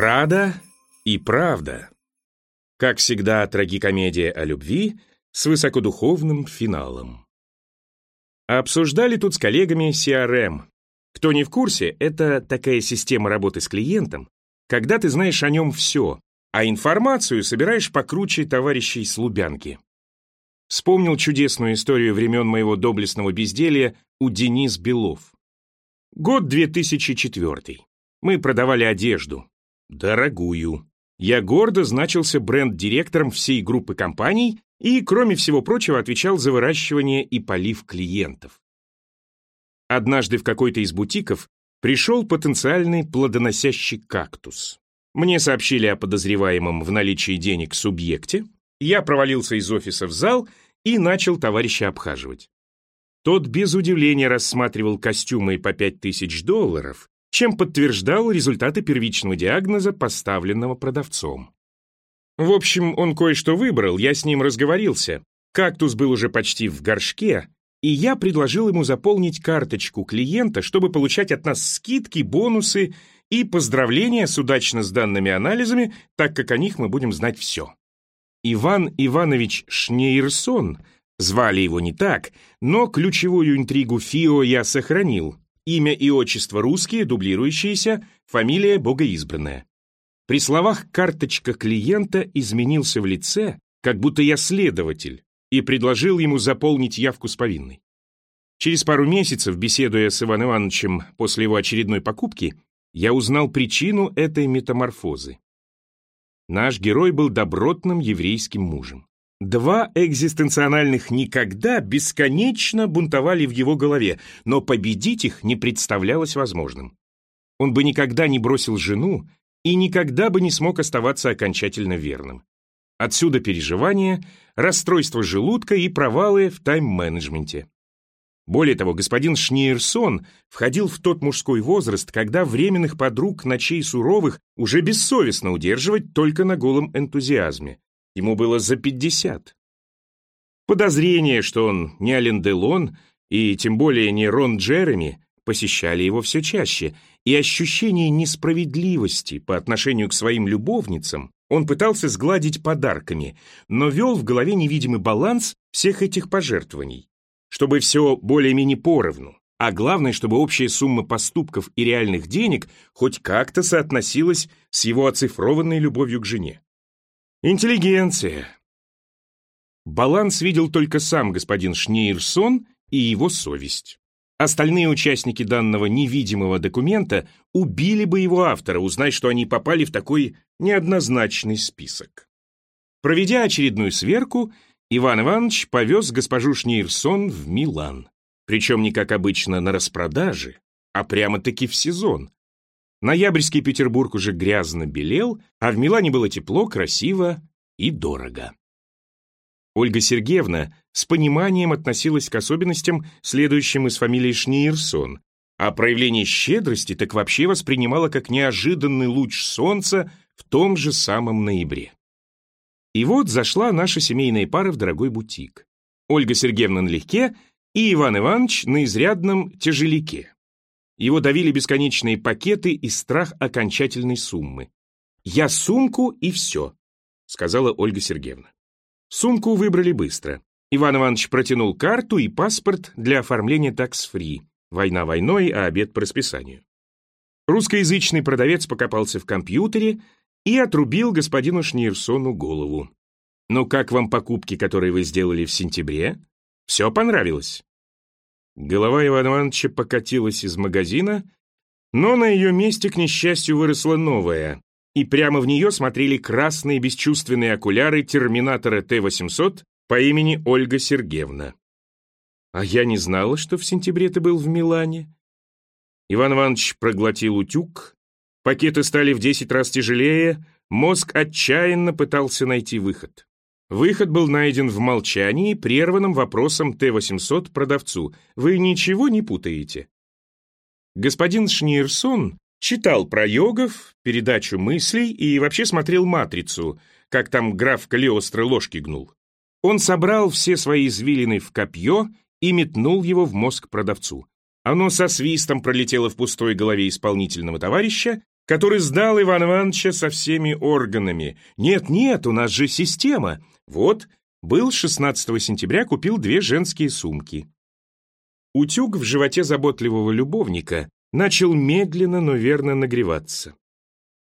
Прада и правда. Как всегда, трагикомедия о любви с высокодуховным финалом. Обсуждали тут с коллегами CRM. Кто не в курсе, это такая система работы с клиентом, когда ты знаешь о нем все, а информацию собираешь покруче товарищей с Лубянки. Вспомнил чудесную историю времен моего доблестного безделья у Денис Белов. Год 2004. Мы продавали одежду. Дорогую. Я гордо значился бренд-директором всей группы компаний и, кроме всего прочего, отвечал за выращивание и полив клиентов. Однажды в какой-то из бутиков пришел потенциальный плодоносящий кактус. Мне сообщили о подозреваемом в наличии денег субъекте, я провалился из офиса в зал и начал товарища обхаживать. Тот без удивления рассматривал костюмы по пять тысяч долларов, чем подтверждал результаты первичного диагноза, поставленного продавцом. В общем, он кое-что выбрал, я с ним разговорился. Кактус был уже почти в горшке, и я предложил ему заполнить карточку клиента, чтобы получать от нас скидки, бонусы и поздравления с удачно сданными анализами, так как о них мы будем знать все. Иван Иванович Шнейрсон, звали его не так, но ключевую интригу ФИО я сохранил. Имя и отчество русские, дублирующиеся, фамилия богоизбранная. При словах «карточка клиента» изменился в лице, как будто я следователь, и предложил ему заполнить явку с повинной. Через пару месяцев, беседуя с Иваном Ивановичем после его очередной покупки, я узнал причину этой метаморфозы. Наш герой был добротным еврейским мужем. Два экзистенциональных «никогда» бесконечно бунтовали в его голове, но победить их не представлялось возможным. Он бы никогда не бросил жену и никогда бы не смог оставаться окончательно верным. Отсюда переживания, расстройство желудка и провалы в тайм-менеджменте. Более того, господин Шниерсон входил в тот мужской возраст, когда временных подруг ночей суровых уже бессовестно удерживать только на голом энтузиазме. Ему было за пятьдесят. Подозрение, что он не Ален Делон и тем более не Рон Джереми, посещали его все чаще, и ощущение несправедливости по отношению к своим любовницам он пытался сгладить подарками, но вел в голове невидимый баланс всех этих пожертвований чтобы все более-менее поровну, а главное, чтобы общая сумма поступков и реальных денег хоть как-то соотносилась с его оцифрованной любовью к жене. Интеллигенция. Баланс видел только сам господин Шнейрсон и его совесть. Остальные участники данного невидимого документа убили бы его автора, узнать, что они попали в такой неоднозначный список. Проведя очередную сверку, Иван Иванович повез госпожу Шнейрсон в Милан. Причем не как обычно на распродаже, а прямо-таки в сезон. Ноябрьский Петербург уже грязно белел, а в Милане было тепло, красиво и дорого. Ольга Сергеевна с пониманием относилась к особенностям, следующим из фамилии Шнейрсон, а проявление щедрости так вообще воспринимала как неожиданный луч солнца в том же самом ноябре. И вот зашла наша семейная пара в дорогой бутик. Ольга Сергеевна налегке и Иван Иванович на изрядном тяжелике. Его давили бесконечные пакеты и страх окончательной суммы. «Я сумку и все», — сказала Ольга Сергеевна. Сумку выбрали быстро. Иван Иванович протянул карту и паспорт для оформления такс-фри. Война войной, а обед по расписанию. Русскоязычный продавец покопался в компьютере, и отрубил господину Шнирсону голову. «Ну как вам покупки, которые вы сделали в сентябре? Все понравилось?» Голова Ивана Ивановича покатилась из магазина, но на ее месте, к несчастью, выросла новая, и прямо в нее смотрели красные бесчувственные окуляры терминатора Т-800 по имени Ольга Сергеевна. «А я не знала, что в сентябре ты был в Милане». Иван Иванович проглотил утюг, Пакеты стали в 10 раз тяжелее, мозг отчаянно пытался найти выход. Выход был найден в молчании, прерванном вопросом Т-800 продавцу. «Вы ничего не путаете?» Господин Шнирсон читал про йогов, передачу мыслей и вообще смотрел «Матрицу», как там граф Калиостро ложки гнул. Он собрал все свои извилины в копье и метнул его в мозг продавцу. Оно со свистом пролетело в пустой голове исполнительного товарища который сдал Ивана Ивановича со всеми органами. Нет-нет, у нас же система. Вот, был 16 сентября, купил две женские сумки. Утюг в животе заботливого любовника начал медленно, но верно нагреваться.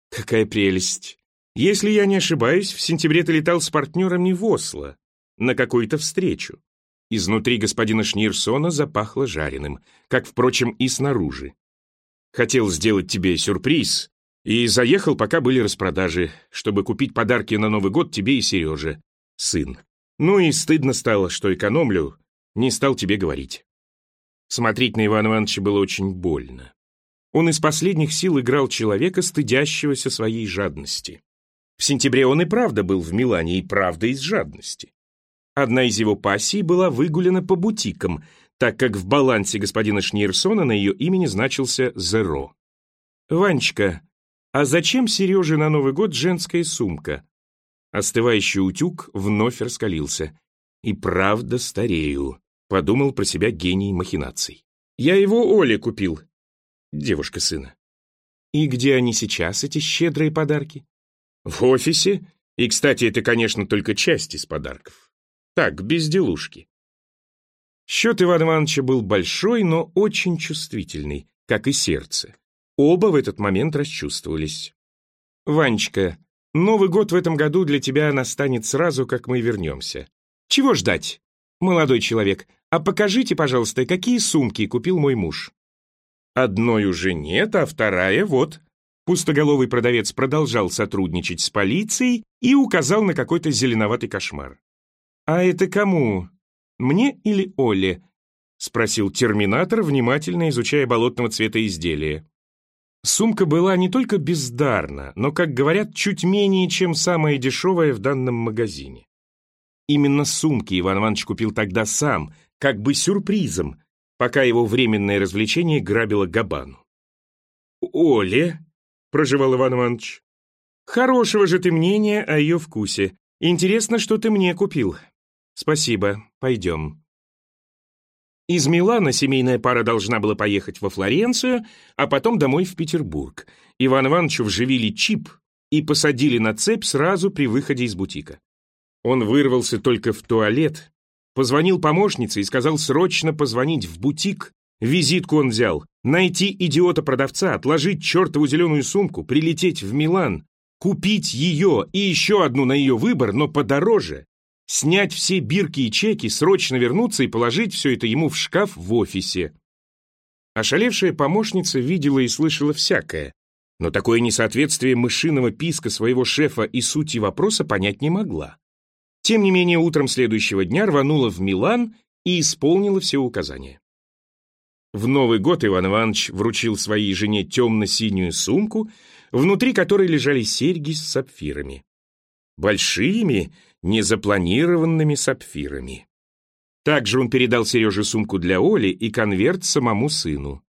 Какая прелесть! Если я не ошибаюсь, в сентябре ты летал с партнерами в Осло на какую-то встречу. Изнутри господина Шнирсона запахло жареным, как, впрочем, и снаружи. Хотел сделать тебе сюрприз и заехал, пока были распродажи, чтобы купить подарки на Новый год тебе и Сереже, сын. Ну и стыдно стало, что экономлю, не стал тебе говорить. Смотреть на Ивана Ивановича было очень больно. Он из последних сил играл человека, стыдящегося своей жадности. В сентябре он и правда был в Милане, и правда из жадности. Одна из его пассий была выгулена по бутикам, так как в балансе господина Шнирсона на ее имени значился «Зеро». «Ванечка, а зачем Сереже на Новый год женская сумка?» Остывающий утюг вновь раскалился. «И правда старею», — подумал про себя гений махинаций. «Я его Оле купил, девушка сына». «И где они сейчас, эти щедрые подарки?» «В офисе. И, кстати, это, конечно, только часть из подарков. Так, безделушки. Счет Ивана Ивановича был большой, но очень чувствительный, как и сердце. Оба в этот момент расчувствовались. «Ванечка, Новый год в этом году для тебя настанет сразу, как мы вернемся. Чего ждать? Молодой человек, а покажите, пожалуйста, какие сумки купил мой муж». Одной уже нет, а вторая вот. Пустоголовый продавец продолжал сотрудничать с полицией и указал на какой-то зеленоватый кошмар. «А это кому? Мне или Оле?» — спросил терминатор, внимательно изучая болотного цвета изделия. Сумка была не только бездарна, но, как говорят, чуть менее, чем самая дешевая в данном магазине. Именно сумки Иван Иванович купил тогда сам, как бы сюрпризом, пока его временное развлечение грабило Габану. «Оле», — проживал Иван Иванович, — «хорошего же ты мнения о ее вкусе. Интересно, что ты мне купил. «Спасибо, пойдем». Из Милана семейная пара должна была поехать во Флоренцию, а потом домой в Петербург. Иван Ивановичу вживили чип и посадили на цепь сразу при выходе из бутика. Он вырвался только в туалет, позвонил помощнице и сказал срочно позвонить в бутик. Визитку он взял. Найти идиота-продавца, отложить чертову зеленую сумку, прилететь в Милан, купить ее и еще одну на ее выбор, но подороже, снять все бирки и чеки, срочно вернуться и положить все это ему в шкаф в офисе. Ошалевшая помощница видела и слышала всякое, но такое несоответствие мышиного писка своего шефа и сути вопроса понять не могла. Тем не менее, утром следующего дня рванула в Милан и исполнила все указания. В Новый год Иван Иванович вручил своей жене темно-синюю сумку, внутри которой лежали серьги с сапфирами. Большими, незапланированными сапфирами. Также он передал Сереже сумку для Оли и конверт самому сыну.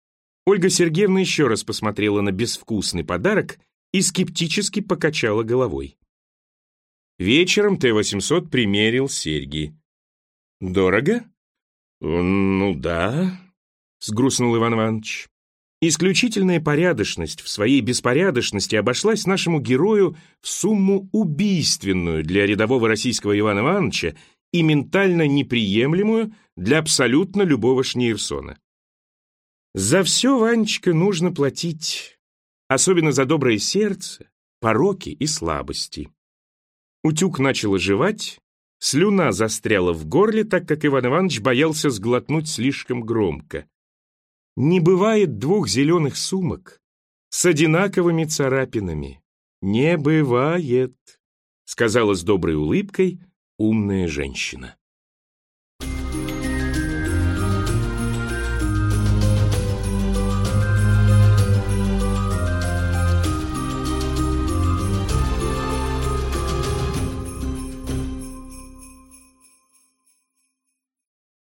Ольга Сергеевна еще раз посмотрела на безвкусный подарок и скептически покачала головой. Вечером Т-800 примерил серьги. «Дорого?» «Ну да», — сгрустнул Иван Иванович. Исключительная порядочность в своей беспорядочности обошлась нашему герою в сумму убийственную для рядового российского Ивана Ивановича и ментально неприемлемую для абсолютно любого Шнейрсона. За все, Ванечка, нужно платить, особенно за доброе сердце, пороки и слабости. Утюг начал оживать, слюна застряла в горле, так как Иван Иванович боялся сглотнуть слишком громко. Не бывает двух зеленых сумок с одинаковыми царапинами. Не бывает, сказала с доброй улыбкой умная женщина.